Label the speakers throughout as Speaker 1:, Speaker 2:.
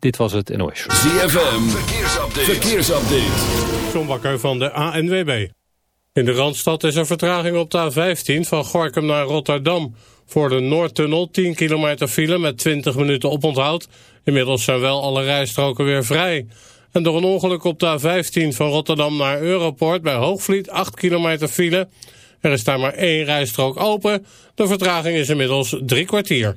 Speaker 1: Dit was het NOS.
Speaker 2: ZFM, verkeersupdate. verkeersupdate.
Speaker 3: John Bakker van de ANWB. In de Randstad is er vertraging op de A15 van Gorkum naar Rotterdam. Voor de Noordtunnel 10 kilometer file met 20 minuten oponthoud. Inmiddels zijn wel alle rijstroken weer vrij. En door een ongeluk op de A15 van Rotterdam naar Europort bij Hoogvliet 8 kilometer file. Er is daar maar één rijstrook open. De vertraging is inmiddels drie kwartier.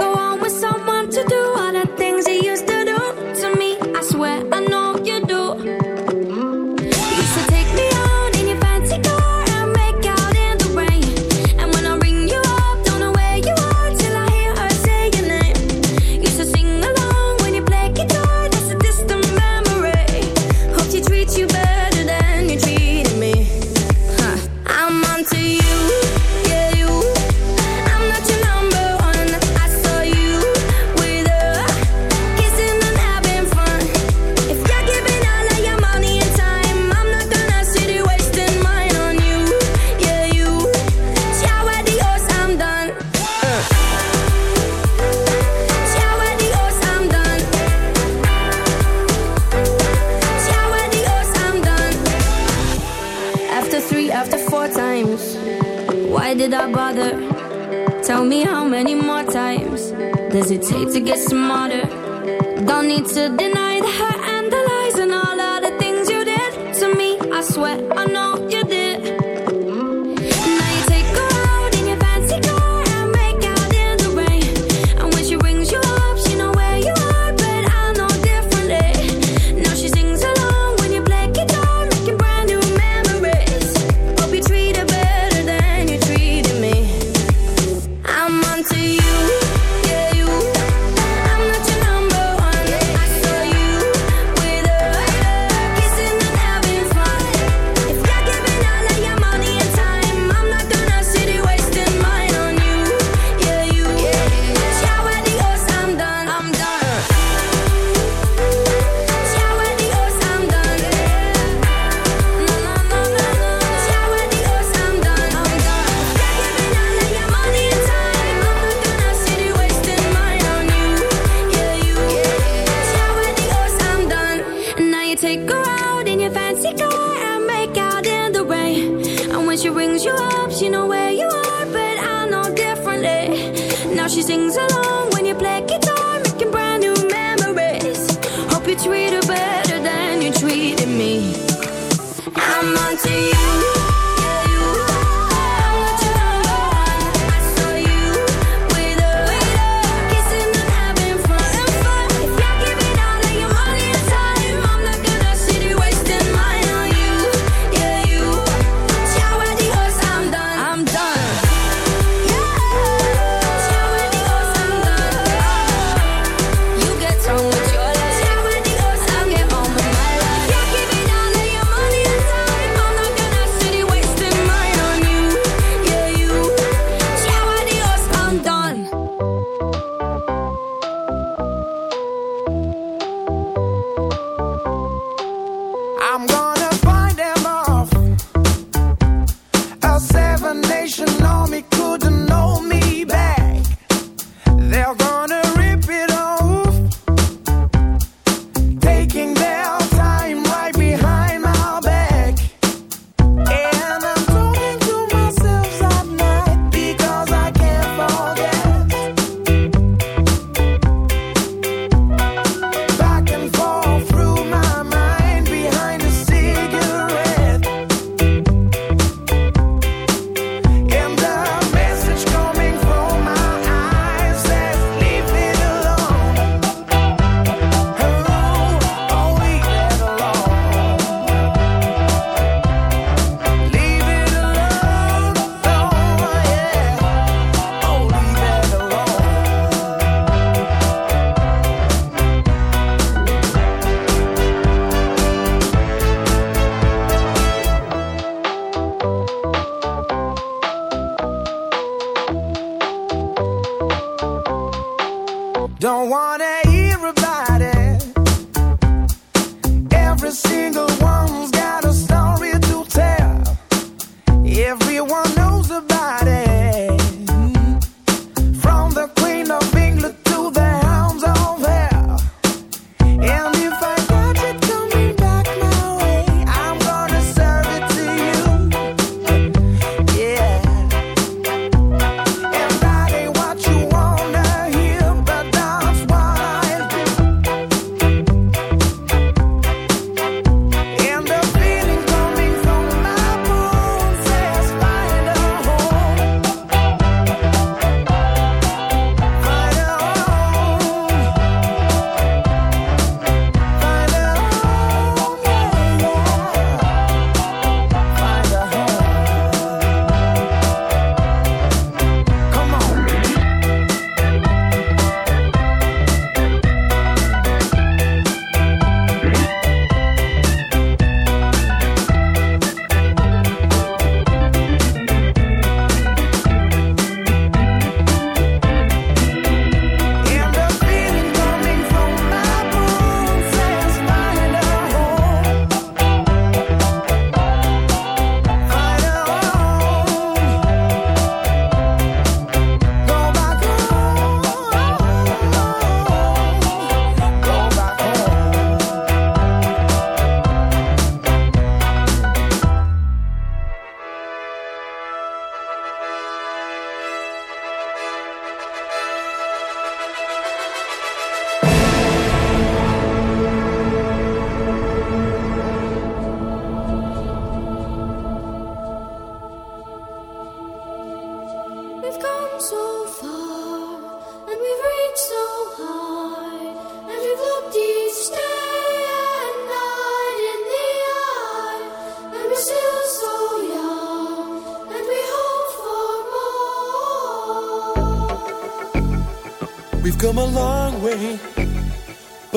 Speaker 4: nation.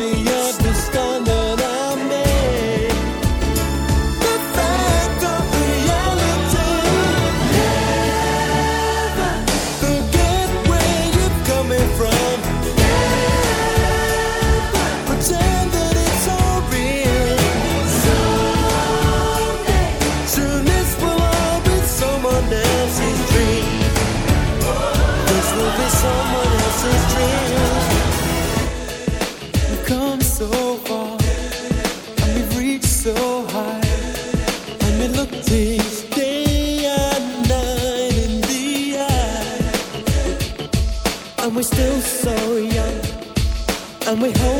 Speaker 5: for you. and we
Speaker 6: hold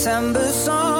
Speaker 6: September song.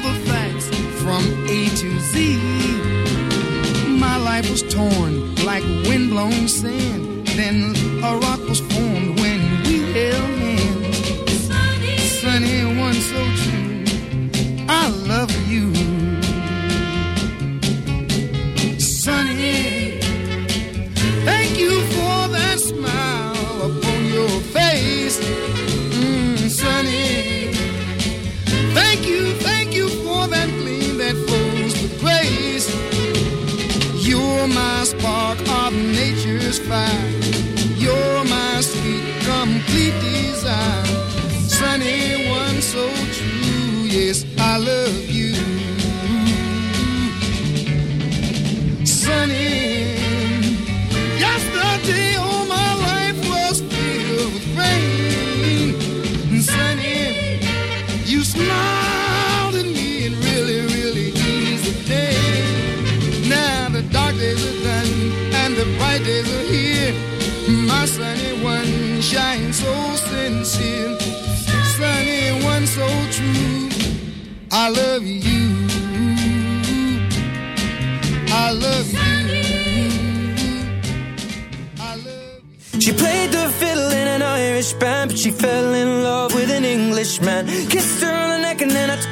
Speaker 7: For the facts from A to Z. My life was torn like windblown sand. Then a rock was I love you. I love you.
Speaker 8: She played the fiddle in an Irish band, but she fell in love with an Englishman. Kissed her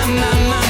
Speaker 9: My my my.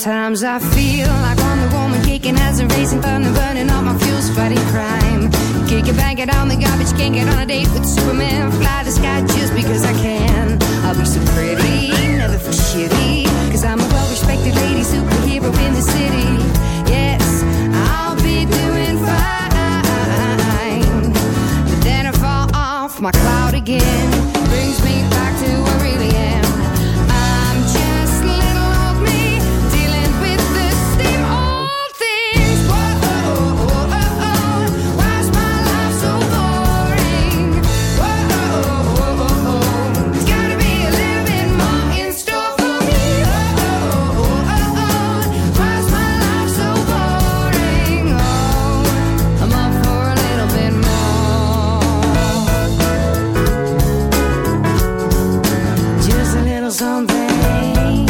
Speaker 4: Sometimes I feel something.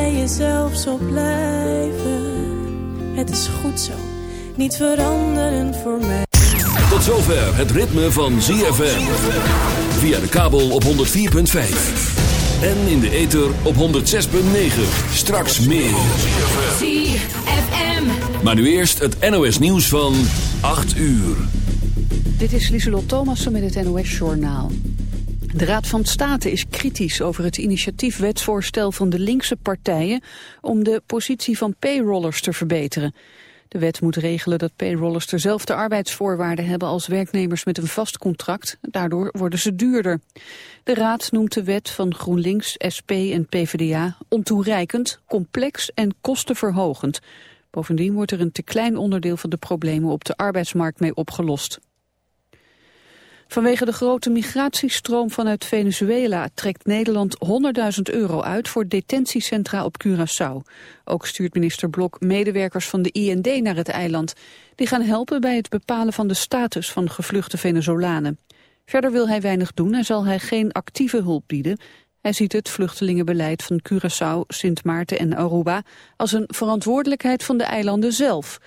Speaker 10: Zelfs op blijven. Het is goed zo, niet veranderen voor mij.
Speaker 2: Tot zover het ritme van ZFM. Via de kabel op 104.5. En in de ether op 106.9. Straks meer.
Speaker 4: ZFM.
Speaker 2: Maar nu eerst het NOS nieuws van 8 uur.
Speaker 11: Dit is Lieselot Thomassen met het NOS Journaal. De Raad van State is kritisch over het initiatiefwetsvoorstel van de linkse partijen om de positie van payrollers te verbeteren. De wet moet regelen dat payrollers dezelfde arbeidsvoorwaarden hebben als werknemers met een vast contract. Daardoor worden ze duurder. De Raad noemt de wet van GroenLinks, SP en PvdA ontoereikend, complex en kostenverhogend. Bovendien wordt er een te klein onderdeel van de problemen op de arbeidsmarkt mee opgelost. Vanwege de grote migratiestroom vanuit Venezuela trekt Nederland 100.000 euro uit voor detentiecentra op Curaçao. Ook stuurt minister Blok medewerkers van de IND naar het eiland. Die gaan helpen bij het bepalen van de status van gevluchte Venezolanen. Verder wil hij weinig doen en zal hij geen actieve hulp bieden. Hij ziet het vluchtelingenbeleid van Curaçao, Sint Maarten en Aruba als een verantwoordelijkheid van de eilanden zelf.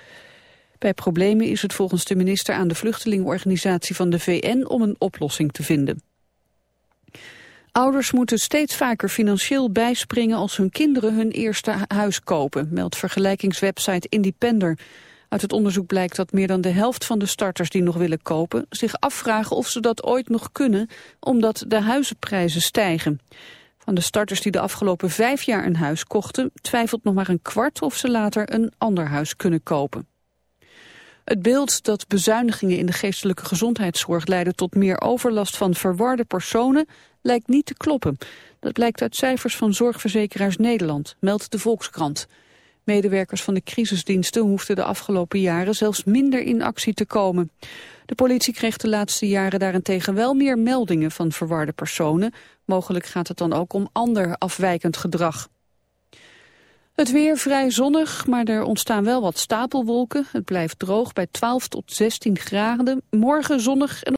Speaker 11: Bij problemen is het volgens de minister aan de vluchtelingenorganisatie van de VN om een oplossing te vinden. Ouders moeten steeds vaker financieel bijspringen als hun kinderen hun eerste huis kopen, meldt vergelijkingswebsite Independer. Uit het onderzoek blijkt dat meer dan de helft van de starters die nog willen kopen zich afvragen of ze dat ooit nog kunnen, omdat de huizenprijzen stijgen. Van de starters die de afgelopen vijf jaar een huis kochten, twijfelt nog maar een kwart of ze later een ander huis kunnen kopen. Het beeld dat bezuinigingen in de geestelijke gezondheidszorg leiden tot meer overlast van verwarde personen lijkt niet te kloppen. Dat blijkt uit cijfers van Zorgverzekeraars Nederland, meldt de Volkskrant. Medewerkers van de crisisdiensten hoefden de afgelopen jaren zelfs minder in actie te komen. De politie kreeg de laatste jaren daarentegen wel meer meldingen van verwarde personen. Mogelijk gaat het dan ook om ander afwijkend gedrag. Het weer vrij zonnig, maar er ontstaan wel wat stapelwolken. Het blijft droog bij 12 tot 16 graden. Morgen zonnig en